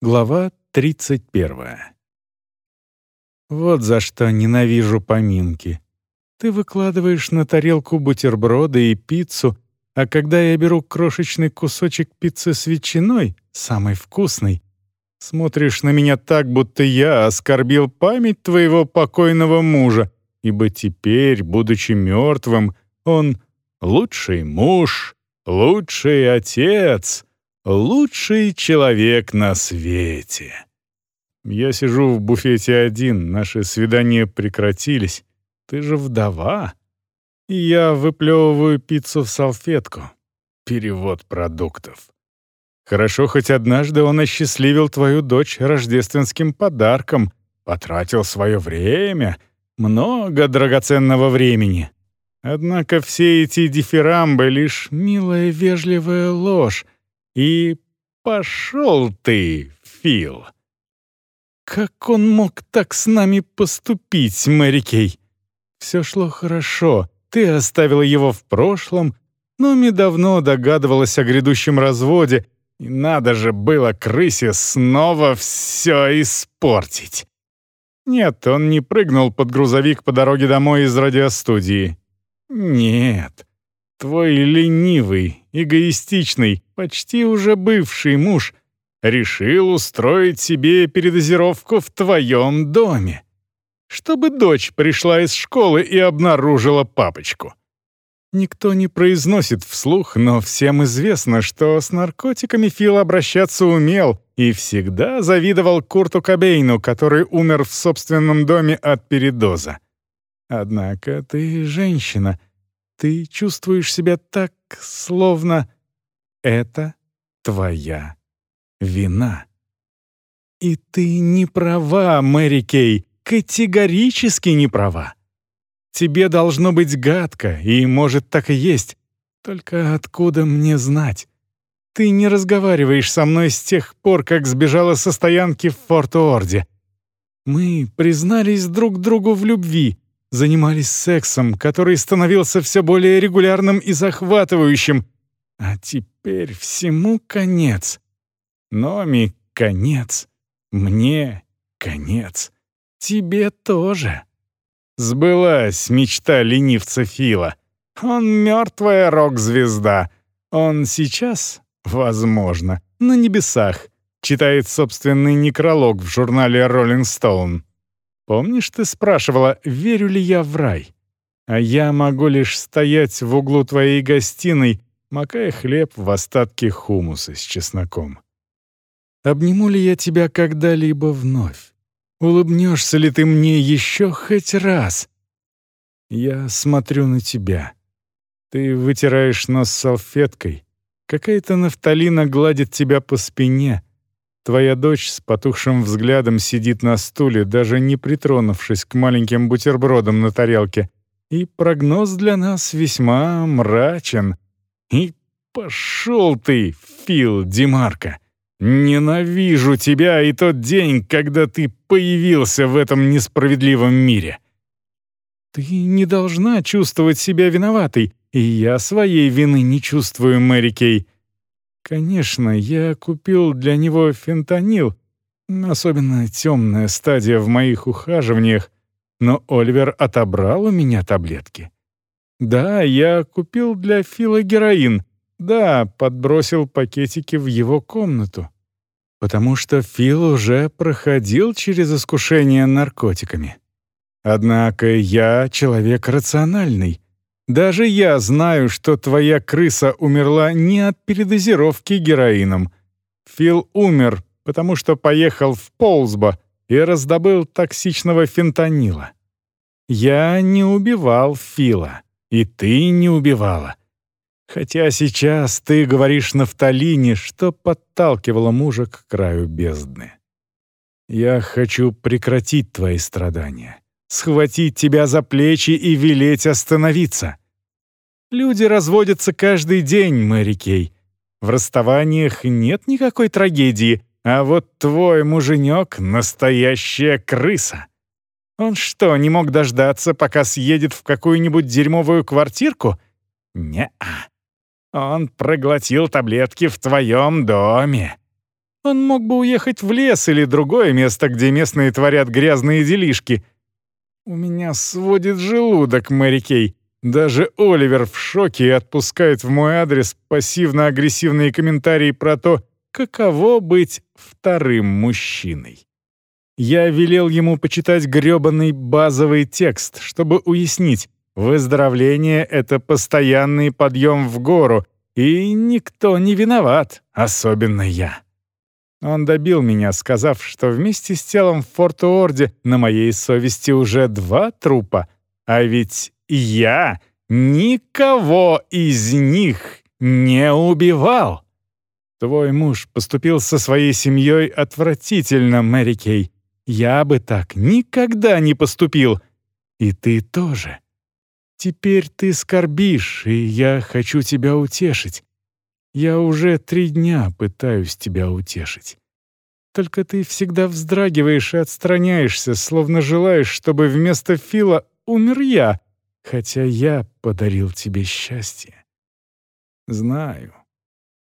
Глава 31. Вот за что ненавижу поминки. Ты выкладываешь на тарелку бутерброды и пиццу, а когда я беру крошечный кусочек пиццы с ветчиной, самый вкусный, смотришь на меня так, будто я оскорбил память твоего покойного мужа, ибо теперь, будучи мертвым, он лучший муж, лучший отец, лучший человек на свете. Я сижу в буфете один, наши свидания прекратились. Ты же вдова. И я выплевываю пиццу в салфетку. Перевод продуктов. Хорошо, хоть однажды он осчастливил твою дочь рождественским подарком, потратил свое время, много драгоценного времени. Однако все эти дифирамбы — лишь милая вежливая ложь. И пошел ты, Фил. Как он мог так с нами поступить, Мэри Кей? Все шло хорошо. Ты оставила его в прошлом, но ми давно догадывалась о грядущем разводе, и надо же было крысе снова все испортить. Нет, он не прыгнул под грузовик по дороге домой из радиостудии. Нет. Твой ленивый, эгоистичный, почти уже бывший муж решил устроить себе передозировку в твоем доме, чтобы дочь пришла из школы и обнаружила папочку. Никто не произносит вслух, но всем известно, что с наркотиками Фил обращаться умел и всегда завидовал Курту Кобейну, который умер в собственном доме от передоза. Однако ты женщина. Ты чувствуешь себя так, словно это твоя вина. И ты не права, Мэри Кей, категорически не права. Тебе должно быть гадко, и, может, так и есть. Только откуда мне знать? Ты не разговариваешь со мной с тех пор, как сбежала со стоянки в Форт-Орде. Мы признались друг другу в любви, занимались сексом, который становился все более регулярным и захватывающим. А теперь всему конец. Номи — конец. Мне — конец. Тебе тоже. Сбылась мечта ленивца Фила. Он мертвая рок-звезда. Он сейчас, возможно, на небесах, читает собственный некролог в журнале «Роллинг Стоун». Помнишь, ты спрашивала, верю ли я в рай? А я могу лишь стоять в углу твоей гостиной, макая хлеб в остатки хумуса с чесноком. Обниму ли я тебя когда-либо вновь? Улыбнешься ли ты мне еще хоть раз? Я смотрю на тебя. Ты вытираешь нос салфеткой. Какая-то нафталина гладит тебя по спине — Твоя дочь с потухшим взглядом сидит на стуле, даже не притронувшись к маленьким бутербродам на тарелке. И прогноз для нас весьма мрачен. И пошел ты, Фил Димарко. Ненавижу тебя и тот день, когда ты появился в этом несправедливом мире. Ты не должна чувствовать себя виноватой, и я своей вины не чувствую, Мэри Кей. Конечно, я купил для него фентанил, особенно темная стадия в моих ухаживаниях, но Оливер отобрал у меня таблетки. Да, я купил для Фила героин, да, подбросил пакетики в его комнату. Потому что Фил уже проходил через искушение наркотиками. Однако я человек рациональный — даже я знаю, что твоя крыса умерла не от передозировки героином. Фил умер, потому что поехал в Полсбо и раздобыл токсичного фентанила. Я не убивал Фила, и ты не убивала. Хотя сейчас ты говоришь нафталине, что подталкивало мужа к краю бездны. Я хочу прекратить твои страдания схватить тебя за плечи и велеть остановиться. Люди разводятся каждый день, Мэри Кей. В расставаниях нет никакой трагедии, а вот твой муженек — настоящая крыса. Он что, не мог дождаться, пока съедет в какую-нибудь дерьмовую квартирку? Не-а. Он проглотил таблетки в твоем доме. Он мог бы уехать в лес или другое место, где местные творят грязные делишки. У меня сводит желудок, Мэри Кей. Даже Оливер в шоке и отпускает в мой адрес пассивно-агрессивные комментарии про то, каково быть вторым мужчиной. Я велел ему почитать грёбаный базовый текст, чтобы уяснить, выздоровление — это постоянный подъем в гору, и никто не виноват, особенно я. Он добил меня, сказав, что вместе с телом в Форт-Уорде на моей совести уже два трупа, а ведь я никого из них не убивал. Твой муж поступил со своей семьей отвратительно, Мэри Кей. Я бы так никогда не поступил. И ты тоже. Теперь ты скорбишь, и я хочу тебя утешить. Я уже три дня пытаюсь тебя утешить. Только ты всегда вздрагиваешь и отстраняешься, словно желаешь, чтобы вместо Фила умер я, хотя я подарил тебе счастье. Знаю.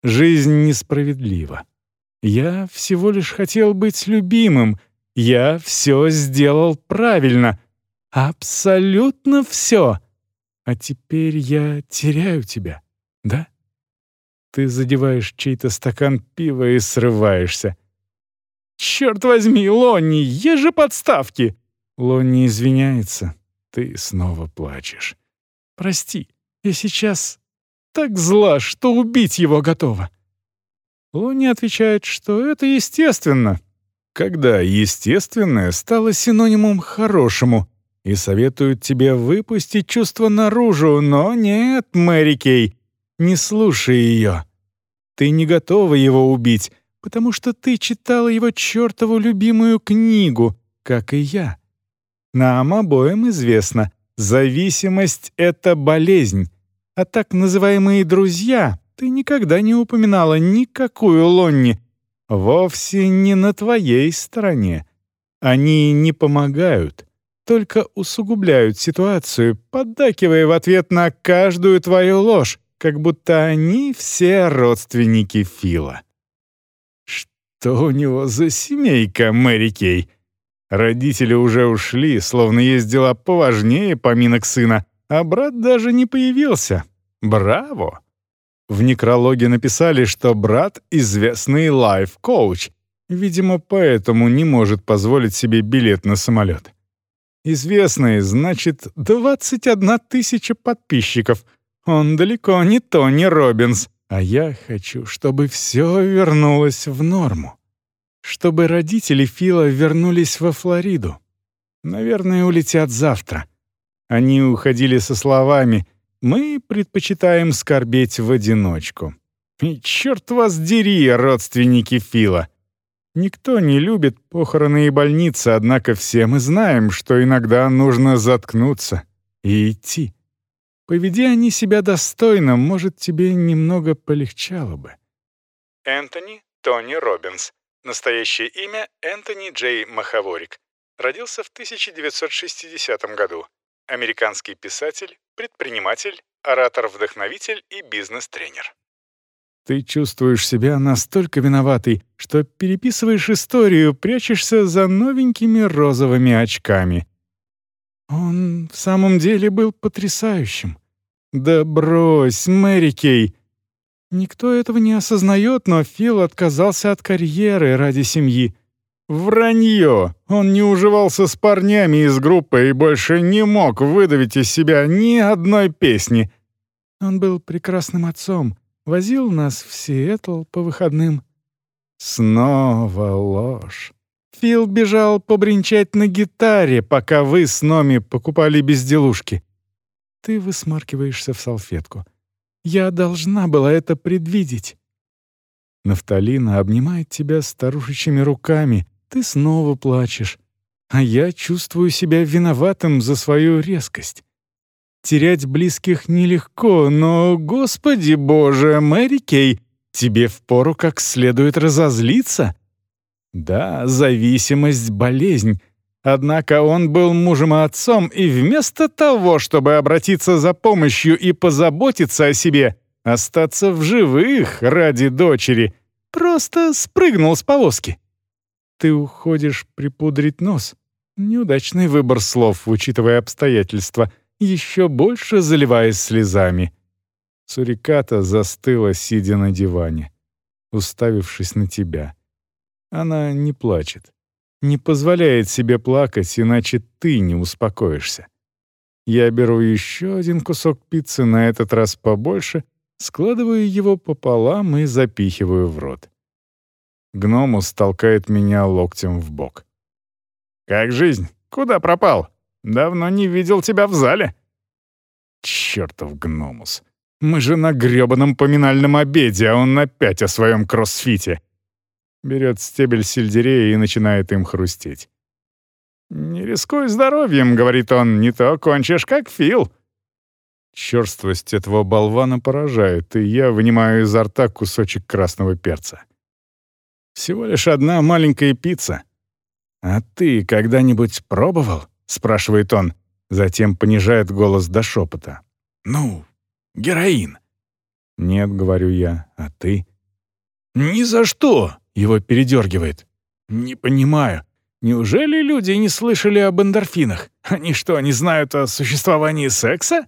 Жизнь несправедлива. Я всего лишь хотел быть любимым. Я все сделал правильно. Абсолютно все. А теперь я теряю тебя, да? Ты задеваешь чей-то стакан пива и срываешься. «Черт возьми, Лонни, есть же подставки!» Лонни извиняется. Ты снова плачешь. «Прости, я сейчас так зла, что убить его готова». Лонни отвечает, что это естественно. Когда естественное стало синонимом хорошему, и советует тебе выпустить чувство наружу, но нет, Мэри Кей, не слушай ее. Ты не готова его убить, потому что ты читала его чертову любимую книгу, как и я. Нам обоим известно, зависимость — это болезнь, а так называемые «друзья» ты никогда не упоминала никакую Лонни. Вовсе не на твоей стороне. Они не помогают, только усугубляют ситуацию, поддакивая в ответ на каждую твою ложь, как будто они все родственники Фила. Что у него за семейка, Мэри Кей? Родители уже ушли, словно есть дела поважнее поминок сына, а брат даже не появился. Браво! В некрологе написали, что брат — известный лайф-коуч, видимо, поэтому не может позволить себе билет на самолет. Известный, значит, 21 тысяча подписчиков — он далеко не Тони Робинс, а я хочу, чтобы все вернулось в норму. Чтобы родители Фила вернулись во Флориду. Наверное, улетят завтра. Они уходили со словами «Мы предпочитаем скорбеть в одиночку». И черт вас дери, родственники Фила! Никто не любит похороны и больницы, однако все мы знаем, что иногда нужно заткнуться и идти. Поведи они себя достойно, может, тебе немного полегчало бы. Энтони Тони Робинс. Настоящее имя Энтони Джей Махаворик. Родился в 1960 году. Американский писатель, предприниматель, оратор-вдохновитель и бизнес-тренер. Ты чувствуешь себя настолько виноватой, что переписываешь историю, прячешься за новенькими розовыми очками. Он в самом деле был потрясающим. «Да брось, Мэри Кей!» Никто этого не осознает, но Фил отказался от карьеры ради семьи. Вранье! Он не уживался с парнями из группы и больше не мог выдавить из себя ни одной песни. Он был прекрасным отцом, возил нас в Сиэтл по выходным. Снова ложь. Фил бежал побренчать на гитаре, пока вы с Номи покупали безделушки. Ты высмаркиваешься в салфетку. Я должна была это предвидеть. Нафталина обнимает тебя старушечьими руками. Ты снова плачешь. А я чувствую себя виноватым за свою резкость. Терять близких нелегко, но, господи боже, Мэри Кей, тебе впору как следует разозлиться. Да, зависимость — болезнь, Однако он был мужем и отцом, и вместо того, чтобы обратиться за помощью и позаботиться о себе, остаться в живых ради дочери, Просто спрыгнул с повозки». «Ты уходишь припудрить нос?» Неудачный выбор слов, учитывая обстоятельства, еще больше заливаясь слезами. Суриката застыла, сидя на диване, уставившись на тебя. Она не плачет. Не позволяет себе плакать, иначе ты не успокоишься. Я беру еще один кусок пиццы, на этот раз побольше, складываю его пополам и запихиваю в рот. Гномус толкает меня локтем в бок. «Как жизнь? Куда пропал? Давно не видел тебя в зале». «Чёртов гномус. Мы же на грёбаном поминальном обеде, а он опять о своем кроссфите». Берет стебель сельдерея и начинает им хрустеть. «Не рискуй здоровьем», — говорит он, — «не то кончишь, как Фил». Черствость этого болвана поражает, и я вынимаю изо рта кусочек красного перца. Всего лишь одна маленькая пицца. «А ты когда-нибудь пробовал?» — спрашивает он, затем понижает голос до шепота. «Ну, героин». «Нет», — говорю я, — «а ты?» «Ни за что!» — его передергивает. «Не понимаю. Неужели люди не слышали об эндорфинах? Они что, не знают о существовании секса?»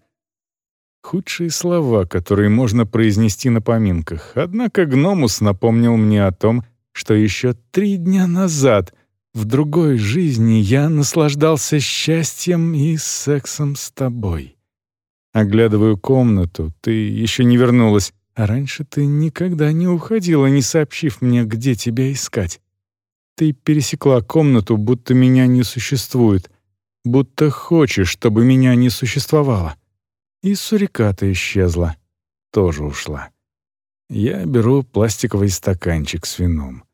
Худшие слова, которые можно произнести на поминках. Однако Гномус напомнил мне о том, что еще три дня назад в другой жизни я наслаждался счастьем и сексом с тобой. Оглядываю комнату, ты еще не вернулась, а раньше ты никогда не уходила, не сообщив мне, где тебя искать. Ты пересекла комнату, будто меня не существует, будто хочешь, чтобы меня не существовало. И суриката исчезла, тоже ушла. Я беру пластиковый стаканчик с вином.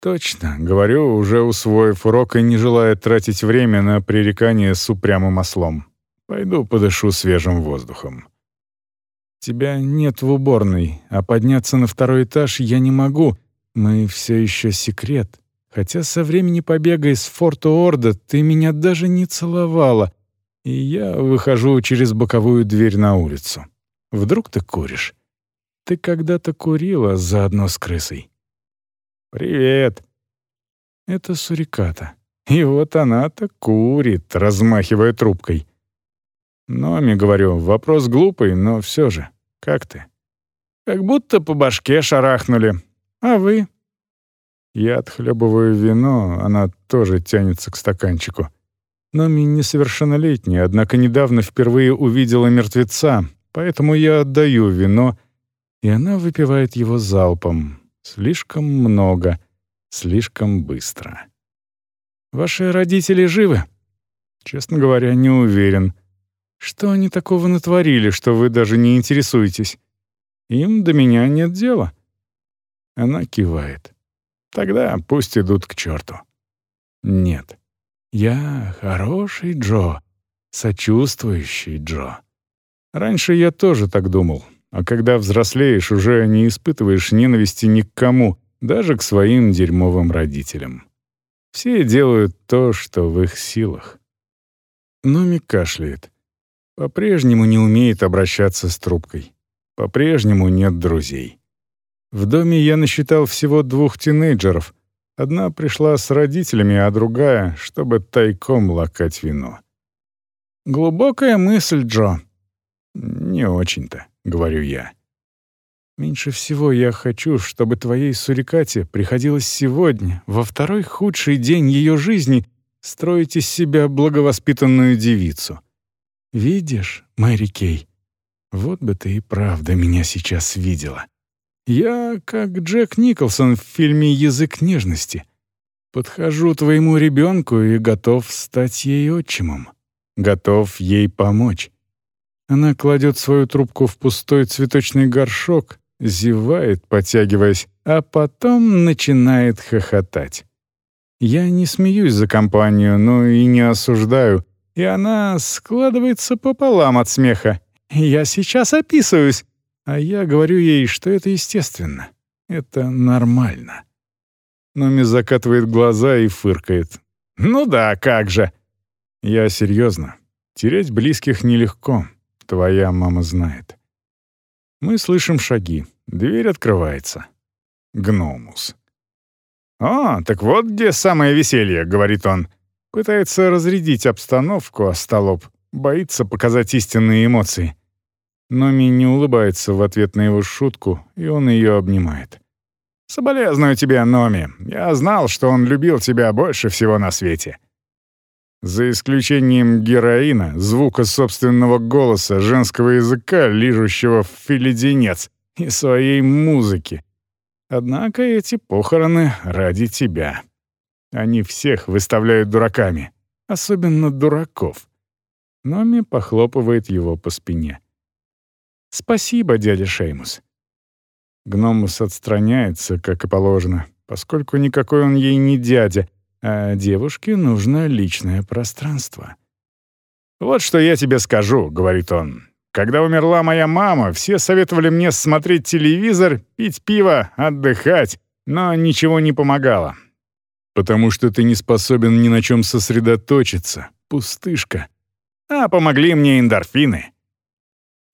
Точно, говорю, уже усвоив урок и не желая тратить время на пререкание с упрямым ослом. Пойду подышу свежим воздухом. Тебя нет в уборной, а подняться на второй этаж я не могу. Мы все еще секрет. Хотя со времени побега из форта Орда ты меня даже не целовала, и я выхожу через боковую дверь на улицу. Вдруг ты куришь? Ты когда-то курила заодно с крысой. «Привет!» Это суриката. И вот она-то курит, размахивая трубкой. «Номи, — говорю, — вопрос глупый, но все же. Как ты?» «Как будто по башке шарахнули. А вы?» Я отхлебываю вино, она тоже тянется к стаканчику. Номи несовершеннолетняя, однако недавно впервые увидела мертвеца, поэтому я отдаю вино, и она выпивает его залпом. Слишком много, слишком быстро. «Ваши родители живы?» «Честно говоря, не уверен. Что они такого натворили, что вы даже не интересуетесь? Им до меня нет дела». Она кивает. «Тогда пусть идут к черту». «Нет». Я хороший Джо, сочувствующий Джо. Раньше я тоже так думал, а когда взрослеешь, уже не испытываешь ненависти ни к кому, даже к своим дерьмовым родителям. Все делают то, что в их силах. Номи кашляет. По-прежнему не умеет обращаться с трубкой. По-прежнему нет друзей. В доме я насчитал всего двух тинейджеров, Одна пришла с родителями, а другая, чтобы тайком лакать вино. «Глубокая мысль, Джо». «Не очень-то», — говорю я. «Меньше всего я хочу, чтобы твоей сурикате приходилось сегодня, во второй худший день ее жизни, строить из себя благовоспитанную девицу. Видишь, Мэри Кей, вот бы ты и правда меня сейчас видела». Я как Джек Николсон в фильме «Язык нежности». Подхожу твоему ребенку и готов стать ей отчимом. Готов ей помочь. Она кладет свою трубку в пустой цветочный горшок, зевает, потягиваясь, а потом начинает хохотать. Я не смеюсь за компанию, но и не осуждаю, и она складывается пополам от смеха. Я сейчас описываюсь. А я говорю ей, что это естественно, это нормально. Номи закатывает глаза и фыркает. «Ну да, как же!» «Я серьезно. Терять близких нелегко. Твоя мама знает». Мы слышим шаги. Дверь открывается. Гномус. «О, так вот где самое веселье», — говорит он. Пытается разрядить обстановку, а столоп боится показать истинные эмоции. Номи не улыбается в ответ на его шутку, и он ее обнимает. «Соболезную тебе, Номи. Я знал, что он любил тебя больше всего на свете». За исключением героина, звука собственного голоса, женского языка, лижущего в филеденец, и своей музыки. Однако эти похороны ради тебя. Они всех выставляют дураками, особенно дураков. Номи похлопывает его по спине. «Спасибо, дядя Шеймус». Гномус отстраняется, как и положено, поскольку никакой он ей не дядя, а девушке нужно личное пространство. «Вот что я тебе скажу», — говорит он. «Когда умерла моя мама, все советовали мне смотреть телевизор, пить пиво, отдыхать, но ничего не помогало. Потому что ты не способен ни на чем сосредоточиться, пустышка. А помогли мне эндорфины».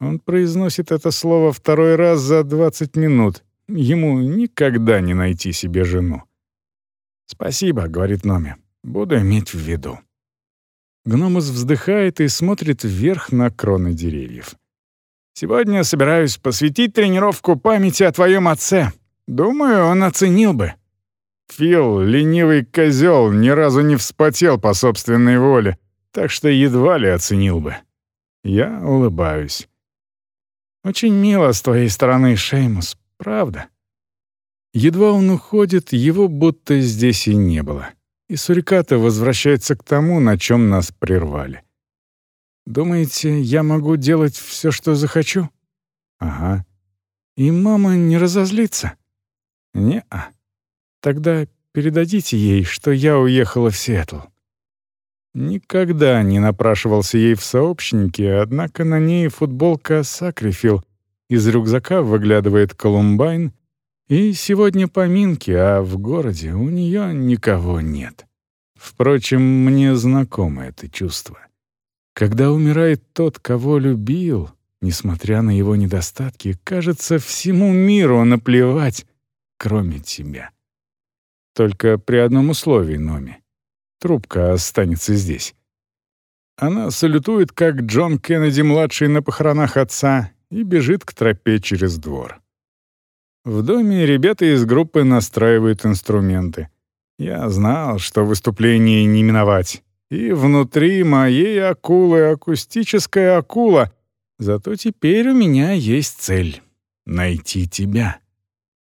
Он произносит это слово второй раз за 20 минут. Ему никогда не найти себе жену. «Спасибо», — говорит Номи. «Буду иметь в виду». Гномус вздыхает и смотрит вверх на кроны деревьев. «Сегодня собираюсь посвятить тренировку памяти о твоем отце. Думаю, он оценил бы». Фил, ленивый козел, ни разу не вспотел по собственной воле, так что едва ли оценил бы. Я улыбаюсь. «Очень мило с твоей стороны, Шеймус, правда?» Едва он уходит, его будто здесь и не было. И Суриката возвращается к тому, на чем нас прервали. «Думаете, я могу делать все, что захочу?» «Ага». «И мама не разозлится?» «Не-а». «Тогда передадите ей, что я уехала в Сиэтл». Никогда не напрашивался ей в сообщники, однако на ней футболка Сакрифил. Из рюкзака выглядывает Колумбайн, и сегодня поминки, а в городе у нее никого нет. Впрочем, мне знакомо это чувство. Когда умирает тот, кого любил, несмотря на его недостатки, кажется, всему миру наплевать, кроме тебя. Только при одном условии, Номи. Трубка останется здесь. Она салютует, как Джон Кеннеди-младший на похоронах отца, и бежит к тропе через двор. В доме ребята из группы настраивают инструменты. Я знал, что выступление не миновать. И внутри моей акулы акустическая акула. Зато теперь у меня есть цель — найти тебя.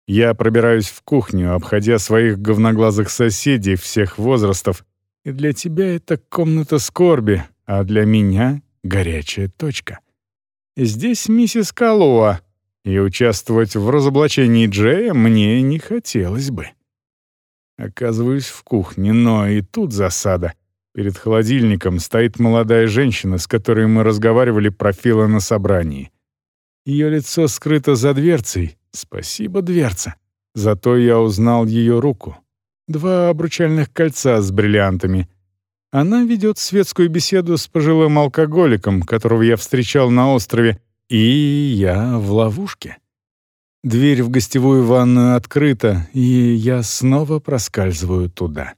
Я пробираюсь в кухню, обходя своих говноглазых соседей всех возрастов. И для тебя это комната скорби, а для меня — горячая точка. Здесь миссис Калуа, и участвовать в разоблачении Джея мне не хотелось бы. Оказываюсь в кухне, но и тут засада. Перед холодильником стоит молодая женщина, с которой мы разговаривали про Фила на собрании. Ее лицо скрыто за дверцей. Спасибо, дверца. Зато я узнал ее руку. Два обручальных кольца с бриллиантами. Она ведет светскую беседу с пожилым алкоголиком, которого я встречал на острове, и я в ловушке. Дверь в гостевую ванную открыта, и я снова проскальзываю туда.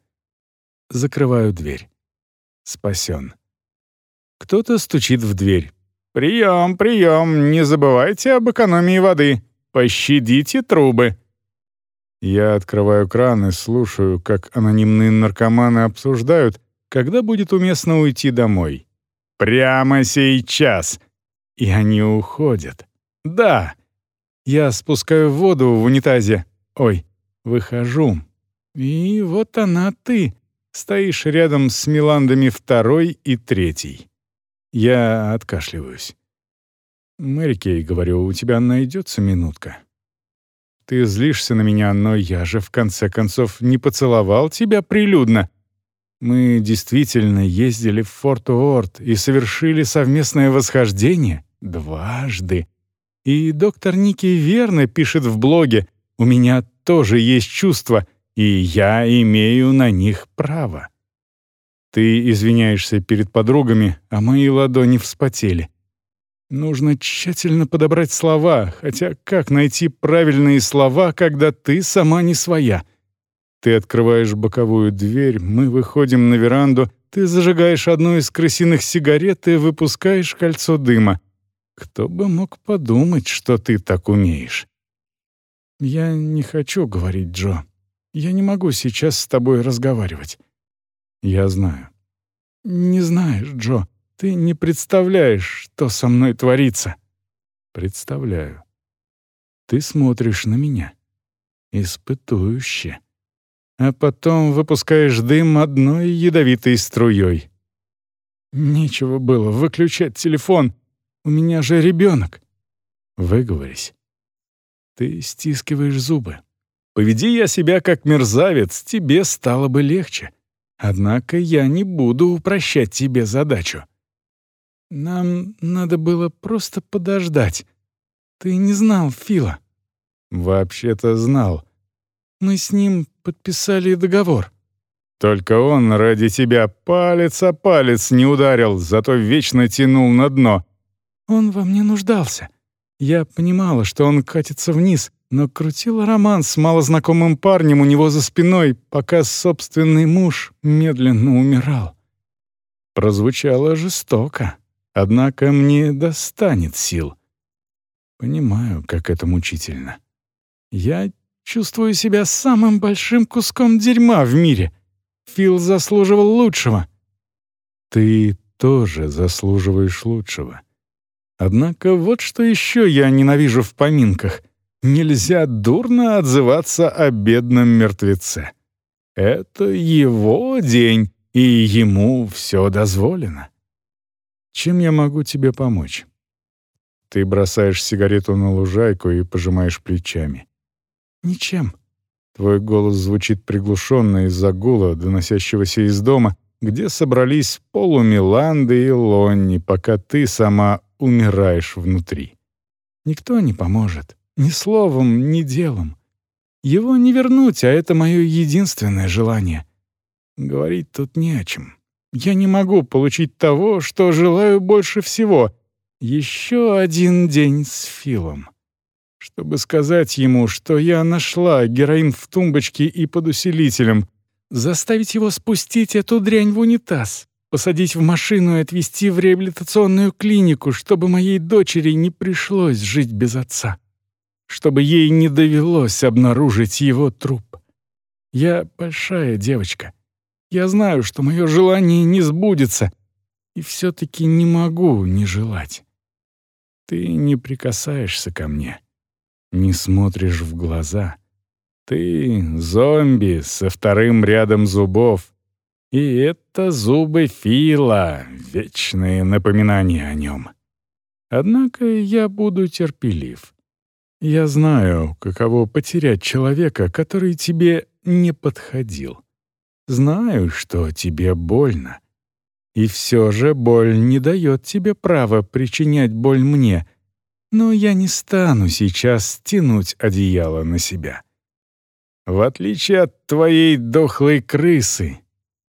Закрываю дверь. Спасен. Кто-то стучит в дверь. «Прием, прием, не забывайте об экономии воды. Пощадите трубы». Я открываю кран и слушаю, как анонимные наркоманы обсуждают, когда будет уместно уйти домой. «Прямо сейчас!» И они уходят. Да. Я спускаю воду в унитазе. Ой, выхожу. И вот она ты. Стоишь рядом с Миландами второй и третий. Я откашливаюсь. «Мэри Кей, — говорю, — у тебя найдется минутка?» «Ты злишься на меня, но я же, в конце концов, не поцеловал тебя прилюдно. Мы действительно ездили в Форт Уорд и совершили совместное восхождение. Дважды. И доктор Ники верно пишет в блоге «У меня тоже есть чувства, и я имею на них право». Ты извиняешься перед подругами, а мои ладони вспотели. Нужно тщательно подобрать слова, хотя как найти правильные слова, когда ты сама не своя? Ты открываешь боковую дверь, мы выходим на веранду, ты зажигаешь одну из крысиных сигарет и выпускаешь кольцо дыма. Кто бы мог подумать, что ты так умеешь? Я не хочу говорить, Джо. Я не могу сейчас с тобой разговаривать. Я знаю. Не знаешь, Джо. Ты не представляешь, что со мной творится. Представляю. Ты смотришь на меня. Испытующе. А потом выпускаешь дым одной ядовитой струей. Нечего было выключать телефон. У меня же ребенок. Выговорись. Ты стискиваешь зубы. Поведи я себя как мерзавец, тебе стало бы легче. Однако я не буду упрощать тебе задачу. Нам надо было просто подождать. Ты не знал Фила. Вообще-то знал. Мы с ним подписали договор. Только он ради тебя палец о палец не ударил, зато вечно тянул на дно. Он во мне нуждался. Я понимала, что он катится вниз, но крутила роман с малознакомым парнем у него за спиной, пока собственный муж медленно умирал. Прозвучало жестоко. Однако мне достанет сил. Понимаю, как это мучительно. Я чувствую себя самым большим куском дерьма в мире. Фил заслуживал лучшего. Ты тоже заслуживаешь лучшего. Однако вот что еще я ненавижу в поминках. Нельзя дурно отзываться о бедном мертвеце. Это его день, и ему все дозволено. Чем я могу тебе помочь?» Ты бросаешь сигарету на лужайку и пожимаешь плечами. «Ничем». Твой голос звучит приглушенно из-за гула, доносящегося из дома, где собрались полумиланды и лонни, пока ты сама умираешь внутри. Никто не поможет. Ни словом, ни делом. Его не вернуть, а это мое единственное желание. Говорить тут не о чем. Я не могу получить того, что желаю больше всего. Еще один день с Филом. Чтобы сказать ему, что я нашла героин в тумбочке и под усилителем, заставить его спустить эту дрянь в унитаз, посадить в машину и отвезти в реабилитационную клинику, чтобы моей дочери не пришлось жить без отца, чтобы ей не довелось обнаружить его труп. Я большая девочка — я знаю, что мое желание не сбудется, и все-таки не могу не желать. Ты не прикасаешься ко мне, не смотришь в глаза. Ты — зомби со вторым рядом зубов, и это зубы Фила, вечные напоминания о нем. Однако я буду терпелив. Я знаю, каково потерять человека, который тебе не подходил. Знаю, что тебе больно. И все же боль не дает тебе права причинять боль мне, но я не стану сейчас тянуть одеяло на себя. В отличие от твоей дохлой крысы,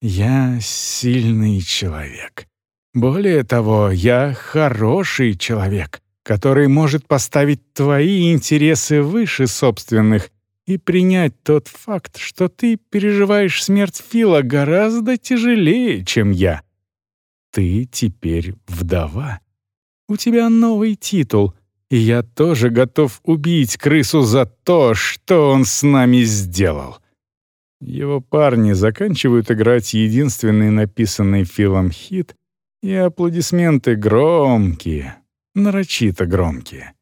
я сильный человек. Более того, я хороший человек, который может поставить твои интересы выше собственных и принять тот факт, что ты переживаешь смерть Фила гораздо тяжелее, чем я. Ты теперь вдова. У тебя новый титул, и я тоже готов убить крысу за то, что он с нами сделал. Его парни заканчивают играть единственный написанный Филом хит, и аплодисменты громкие, нарочито громкие.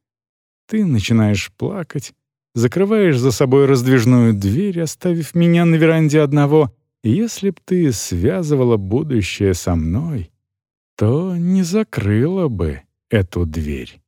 Ты начинаешь плакать, закрываешь за собой раздвижную дверь, оставив меня на веранде одного. Если б ты связывала будущее со мной, то не закрыла бы эту дверь.